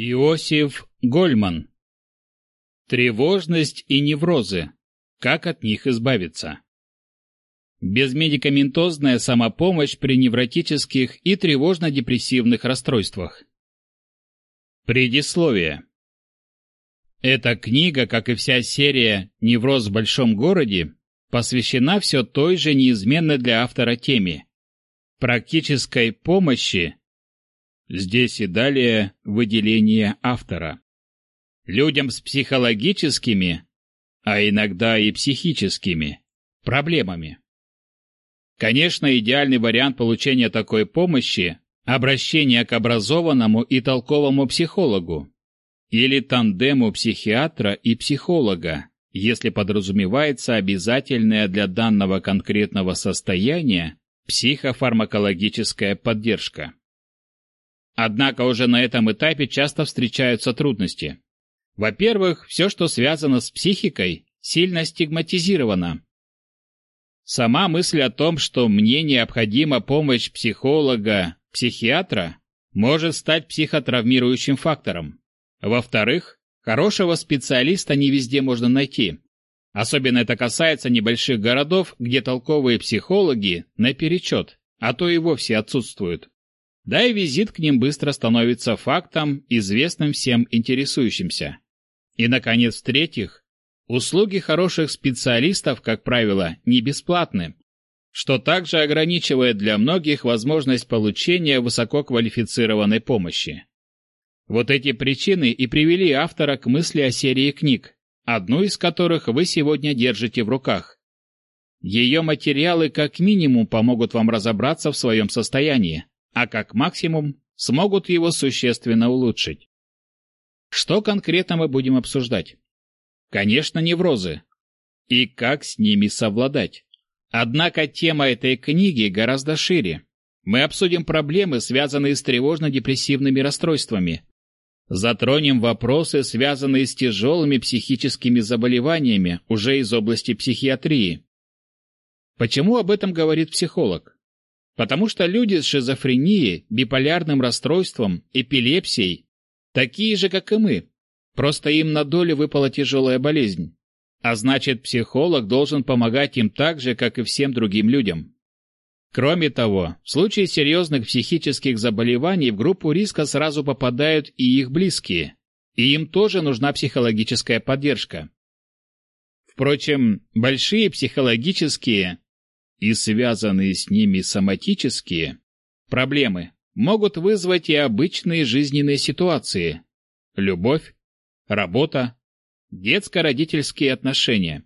Иосиф Гольман. Тревожность и неврозы. Как от них избавиться? Безмедикаментозная самопомощь при невротических и тревожно-депрессивных расстройствах. Предисловие. Эта книга, как и вся серия «Невроз в большом городе», посвящена все той же неизменной для автора теме – практической помощи, здесь и далее выделение автора, людям с психологическими, а иногда и психическими, проблемами. Конечно, идеальный вариант получения такой помощи – обращение к образованному и толковому психологу, или тандему психиатра и психолога, если подразумевается обязательная для данного конкретного состояния психофармакологическая поддержка. Однако уже на этом этапе часто встречаются трудности. Во-первых, все, что связано с психикой, сильно стигматизировано. Сама мысль о том, что мне необходима помощь психолога, психиатра, может стать психотравмирующим фактором. Во-вторых, хорошего специалиста не везде можно найти. Особенно это касается небольших городов, где толковые психологи наперечет, а то и вовсе отсутствуют. Да и визит к ним быстро становится фактом, известным всем интересующимся. И, наконец, в-третьих, услуги хороших специалистов, как правило, не бесплатны, что также ограничивает для многих возможность получения высококвалифицированной помощи. Вот эти причины и привели автора к мысли о серии книг, одну из которых вы сегодня держите в руках. Ее материалы как минимум помогут вам разобраться в своем состоянии, а как максимум смогут его существенно улучшить. Что конкретно мы будем обсуждать? Конечно, неврозы. И как с ними совладать. Однако тема этой книги гораздо шире. Мы обсудим проблемы, связанные с тревожно-депрессивными расстройствами, Затронем вопросы, связанные с тяжелыми психическими заболеваниями уже из области психиатрии. Почему об этом говорит психолог? Потому что люди с шизофренией, биполярным расстройством, эпилепсией такие же, как и мы. Просто им на долю выпала тяжелая болезнь. А значит, психолог должен помогать им так же, как и всем другим людям. Кроме того, в случае серьезных психических заболеваний в группу риска сразу попадают и их близкие, и им тоже нужна психологическая поддержка. Впрочем, большие психологические и связанные с ними соматические проблемы могут вызвать и обычные жизненные ситуации – любовь, работа, детско-родительские отношения.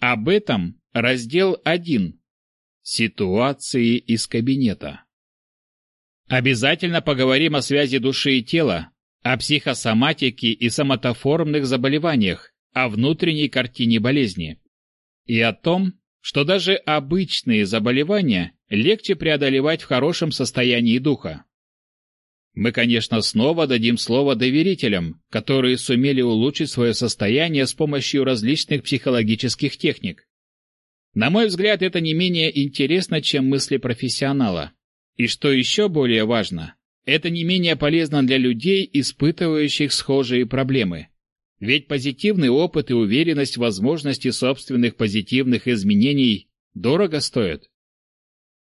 Об этом раздел 1 Ситуации из кабинета. Обязательно поговорим о связи души и тела, о психосоматике и соматоформных заболеваниях, о внутренней картине болезни. И о том, что даже обычные заболевания легче преодолевать в хорошем состоянии духа. Мы, конечно, снова дадим слово доверителям, которые сумели улучшить свое состояние с помощью различных психологических техник. На мой взгляд, это не менее интересно, чем мысли профессионала. И что еще более важно, это не менее полезно для людей, испытывающих схожие проблемы. Ведь позитивный опыт и уверенность в возможности собственных позитивных изменений дорого стоят.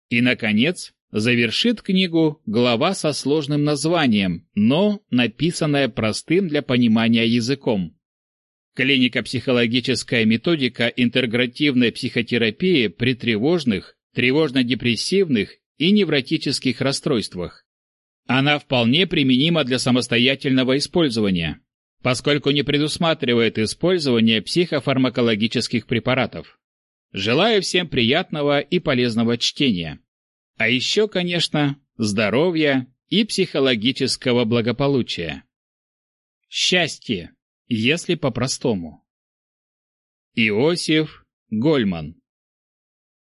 И, наконец, завершит книгу глава со сложным названием, но написанная простым для понимания языком. Клинико-психологическая методика интегративной психотерапии при тревожных, тревожно-депрессивных и невротических расстройствах. Она вполне применима для самостоятельного использования, поскольку не предусматривает использование психофармакологических препаратов. Желаю всем приятного и полезного чтения. А еще, конечно, здоровья и психологического благополучия. Счастье! если по-простому. Иосиф Гольман